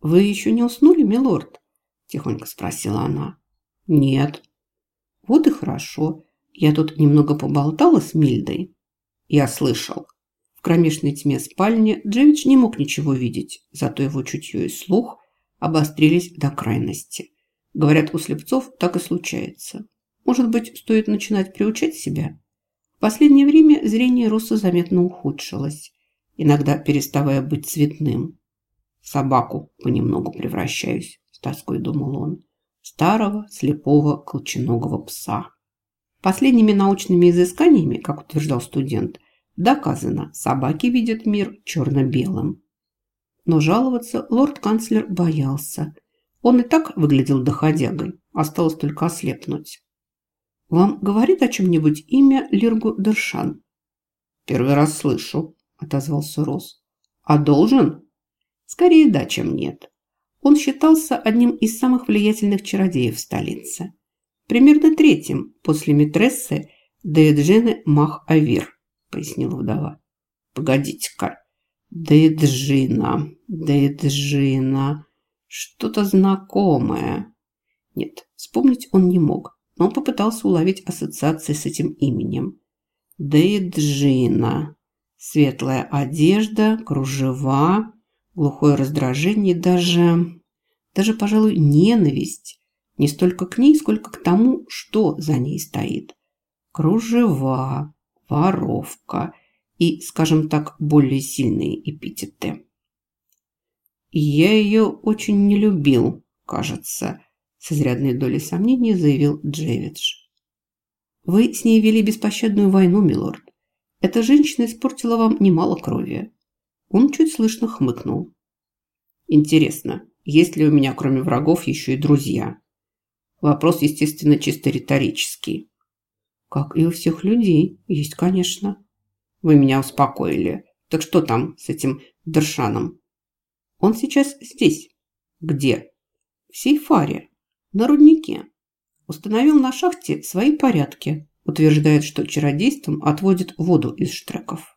«Вы еще не уснули, милорд?» – тихонько спросила она. «Нет». «Вот и хорошо. Я тут немного поболтала с Мильдой». «Я слышал». В кромешной тьме спальни Джевич не мог ничего видеть, зато его чутье и слух обострились до крайности. Говорят, у слепцов так и случается. Может быть, стоит начинать приучать себя? В последнее время зрение Руса заметно ухудшилось, иногда переставая быть цветным. В собаку понемногу превращаюсь, с тоской думал он. Старого, слепого, колченогого пса. Последними научными изысканиями, как утверждал студент, доказано, собаки видят мир черно-белым. Но жаловаться лорд-канцлер боялся. Он и так выглядел доходягой, осталось только ослепнуть. «Вам говорит о чем-нибудь имя Лиргу Дершан?» «Первый раз слышу», – отозвался Рос. «А должен?» «Скорее да, чем нет. Он считался одним из самых влиятельных чародеев в столице. Примерно третьим после митрессы Деэджины Мах-Авир», – пояснила вдова. «Погодите-ка, Деэджина, Деэджина, что-то знакомое». Нет, вспомнить он не мог но он попытался уловить ассоциации с этим именем. Дейджина. Светлая одежда, кружева, глухое раздражение, даже, даже, пожалуй, ненависть. Не столько к ней, сколько к тому, что за ней стоит. Кружева, воровка и, скажем так, более сильные эпитеты. Я ее очень не любил, кажется, с изрядной долей сомнений заявил Джевидж. «Вы с ней вели беспощадную войну, милорд. Эта женщина испортила вам немало крови». Он чуть слышно хмыкнул. «Интересно, есть ли у меня, кроме врагов, еще и друзья?» Вопрос, естественно, чисто риторический. «Как и у всех людей. Есть, конечно». «Вы меня успокоили. Так что там с этим Дершаном?» «Он сейчас здесь». «Где?» «В Сейфаре на руднике. Установил на шахте свои порядки. Утверждает, что чародейством отводит воду из штреков.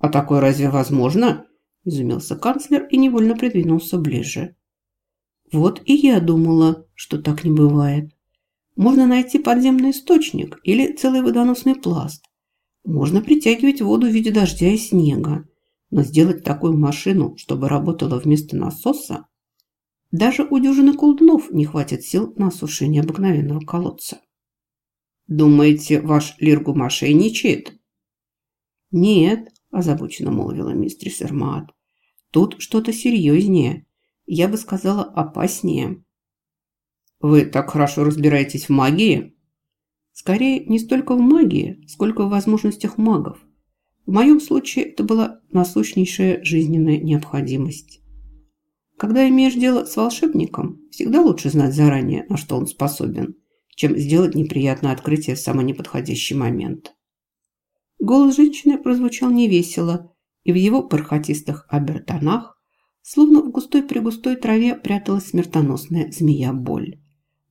«А такое разве возможно?» – изумился канцлер и невольно придвинулся ближе. «Вот и я думала, что так не бывает. Можно найти подземный источник или целый водоносный пласт. Можно притягивать воду в виде дождя и снега. Но сделать такую машину, чтобы работала вместо насоса, даже у дюжины колдунов не хватит сил на осушение обыкновенного колодца. «Думаете, ваш Лиргу мошенничает?» «Нет», – озабоченно молвила мистерис Эрмаат. «Тут что-то серьезнее. Я бы сказала, опаснее». «Вы так хорошо разбираетесь в магии?» «Скорее, не столько в магии, сколько в возможностях магов. В моем случае это была насущнейшая жизненная необходимость». Когда имеешь дело с волшебником, всегда лучше знать заранее, на что он способен, чем сделать неприятное открытие в самый неподходящий момент. Голос женщины прозвучал невесело, и в его бархатистых обертонах, словно в густой-пригустой траве, пряталась смертоносная змея-боль.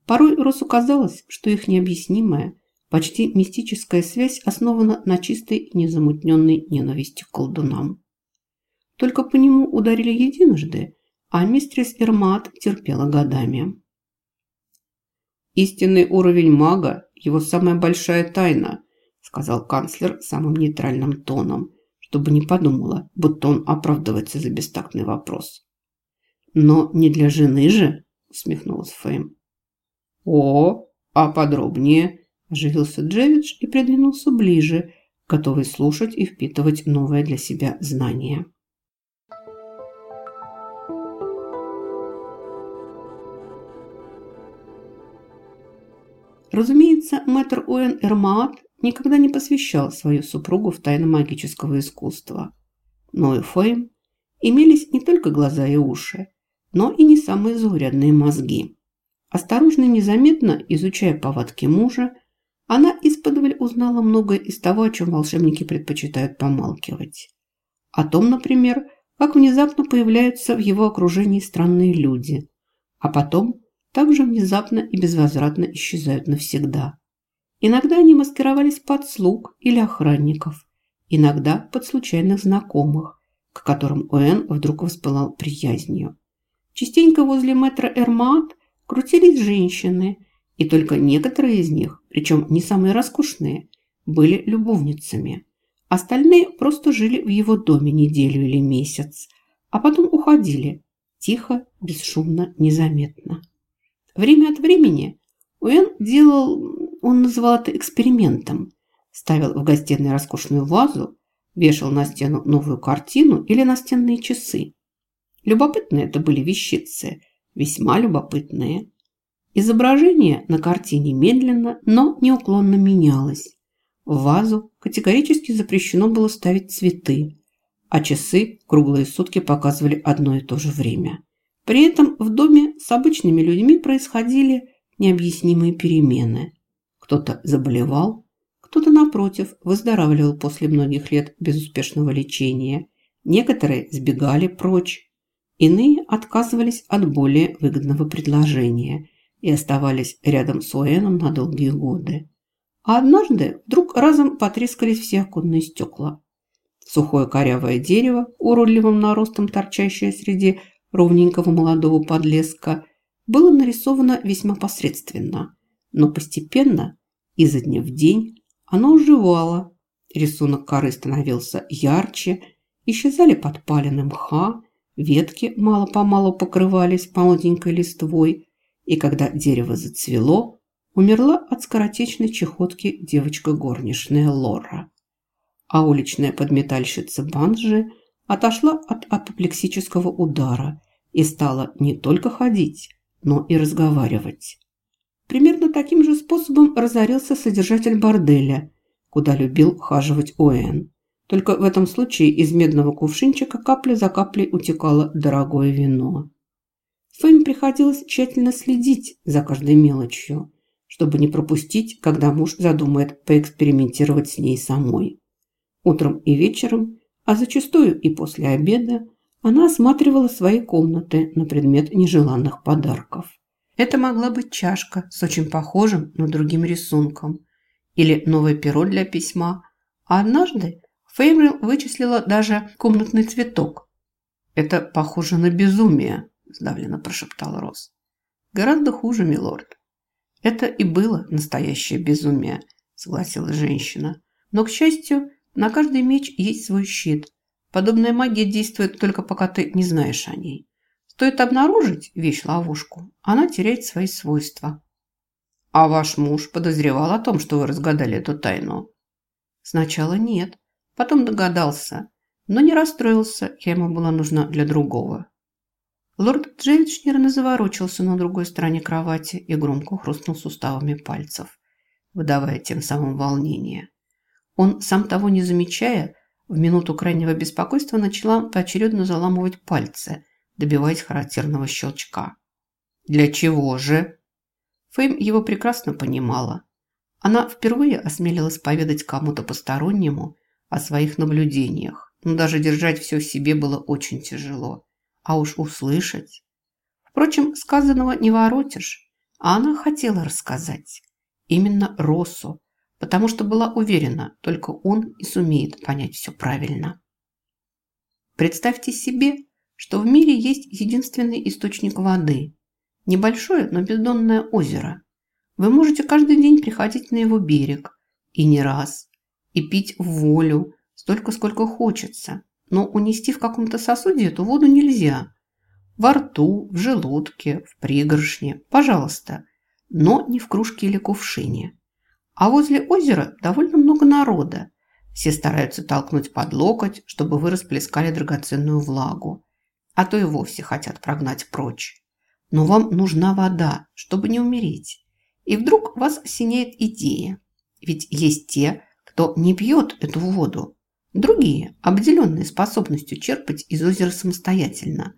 Порой Росу казалось, что их необъяснимая, почти мистическая связь основана на чистой незамутненной ненависти к колдунам. Только по нему ударили единожды, а мистрис Ирмат терпела годами. «Истинный уровень мага – его самая большая тайна», – сказал канцлер самым нейтральным тоном, чтобы не подумала, будто он оправдывается за бестактный вопрос. «Но не для жены же», – усмехнулась Фейм. «О, а подробнее?» – оживился Джевидж и придвинулся ближе, готовый слушать и впитывать новое для себя знание. Разумеется, мэтр Уэн Эрмаат никогда не посвящал свою супругу в тайны магического искусства. Но и Фейм имелись не только глаза и уши, но и не самые заурядные мозги. Осторожно и незаметно, изучая повадки мужа, она исподволь узнала многое из того, о чем волшебники предпочитают помалкивать. О том, например, как внезапно появляются в его окружении странные люди, а потом также внезапно и безвозвратно исчезают навсегда. Иногда они маскировались под слуг или охранников, иногда под случайных знакомых, к которым Уэн вдруг воспылал приязнью. Частенько возле метра Эрмат крутились женщины, и только некоторые из них, причем не самые роскошные, были любовницами. Остальные просто жили в его доме неделю или месяц, а потом уходили, тихо, бесшумно, незаметно. Время от времени Уэн делал, он называл это экспериментом, ставил в гостиной роскошную вазу, вешал на стену новую картину или настенные часы. Любопытные это были вещицы, весьма любопытные. Изображение на картине медленно, но неуклонно менялось. В вазу категорически запрещено было ставить цветы, а часы круглые сутки показывали одно и то же время. При этом в доме с обычными людьми происходили необъяснимые перемены. Кто-то заболевал, кто-то, напротив, выздоравливал после многих лет безуспешного лечения. Некоторые сбегали прочь, иные отказывались от более выгодного предложения и оставались рядом с Уэном на долгие годы. А однажды вдруг разом потрескались все оконные стекла. Сухое корявое дерево, уродливым наростом торчащее среди ровненького молодого подлеска, было нарисовано весьма посредственно, но постепенно, изо дня в день, оно оживало. Рисунок коры становился ярче, исчезали подпалины мха, ветки мало-помалу покрывались молоденькой листвой, и когда дерево зацвело, умерла от скоротечной чехотки девочка горничная Лора. А уличная подметальщица Банжи отошла от апоплексического удара и стала не только ходить, но и разговаривать. Примерно таким же способом разорился содержатель борделя, куда любил хаживать Оэн. Только в этом случае из медного кувшинчика капля за каплей утекало дорогое вино. Фэм приходилось тщательно следить за каждой мелочью – чтобы не пропустить, когда муж задумает поэкспериментировать с ней самой. Утром и вечером, а зачастую и после обеда, она осматривала свои комнаты на предмет нежеланных подарков. Это могла быть чашка с очень похожим, но другим рисунком, или новое перо для письма, а однажды Феймрил вычислила даже комнатный цветок. «Это похоже на безумие», – сдавленно прошептал Рос. «Гораздо хуже, милорд. Это и было настоящее безумие, согласилась женщина. Но, к счастью, на каждый меч есть свой щит. Подобная магия действует только пока ты не знаешь о ней. Стоит обнаружить вещь-ловушку, она теряет свои свойства. А ваш муж подозревал о том, что вы разгадали эту тайну? Сначала нет, потом догадался, но не расстроился, я ему была нужна для другого. Лорд Джеймс нервно заворочился на другой стороне кровати и громко хрустнул суставами пальцев, выдавая тем самым волнение. Он, сам того не замечая, в минуту крайнего беспокойства начала поочередно заламывать пальцы, добиваясь характерного щелчка. «Для чего же?» Фейм его прекрасно понимала. Она впервые осмелилась поведать кому-то постороннему о своих наблюдениях, но даже держать все в себе было очень тяжело а уж услышать. Впрочем, сказанного не воротишь, а она хотела рассказать. Именно Росу, потому что была уверена, только он и сумеет понять все правильно. Представьте себе, что в мире есть единственный источник воды. Небольшое, но бездонное озеро. Вы можете каждый день приходить на его берег. И не раз. И пить в волю, столько, сколько хочется но унести в каком-то сосуде эту воду нельзя. Во рту, в желудке, в пригоршне, пожалуйста, но не в кружке или кувшине. А возле озера довольно много народа. Все стараются толкнуть под локоть, чтобы вы расплескали драгоценную влагу, а то и вовсе хотят прогнать прочь. Но вам нужна вода, чтобы не умереть. И вдруг вас осеняет идея. Ведь есть те, кто не пьет эту воду, Другие, обделенные способностью черпать из озера самостоятельно.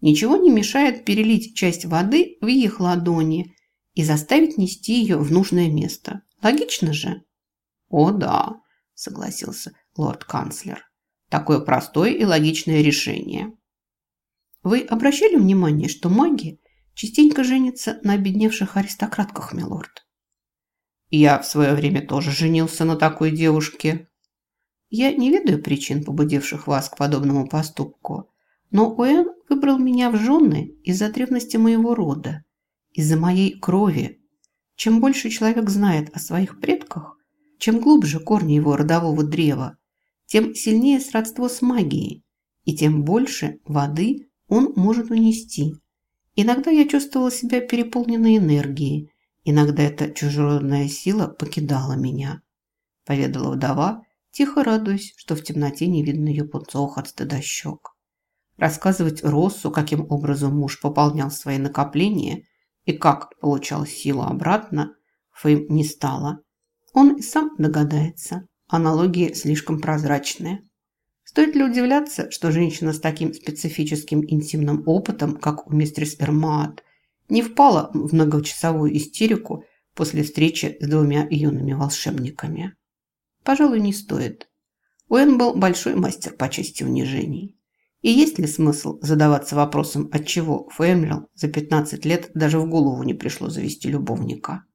Ничего не мешает перелить часть воды в их ладони и заставить нести ее в нужное место. Логично же? О да, согласился лорд-канцлер. Такое простое и логичное решение. Вы обращали внимание, что маги частенько женятся на обедневших аристократках, милорд? Я в свое время тоже женился на такой девушке, я не ведаю причин, побудивших вас к подобному поступку, но Уэн выбрал меня в жены из-за древности моего рода, из-за моей крови. Чем больше человек знает о своих предках, чем глубже корни его родового древа, тем сильнее сродство с магией, и тем больше воды он может унести. Иногда я чувствовала себя переполненной энергией, иногда эта чужеродная сила покидала меня. Поведала вдова, тихо радуясь, что в темноте не видно ее пунцовых от стыда щек. Рассказывать Россу, каким образом муж пополнял свои накопления и как получал силу обратно, Фейм не стала. Он и сам догадается. Аналогии слишком прозрачные. Стоит ли удивляться, что женщина с таким специфическим интимным опытом, как у мистерс Эрмаат, не впала в многочасовую истерику после встречи с двумя юными волшебниками? Пожалуй, не стоит. Уэн был большой мастер по части унижений. И есть ли смысл задаваться вопросом, отчего Фэмерл за 15 лет даже в голову не пришло завести любовника?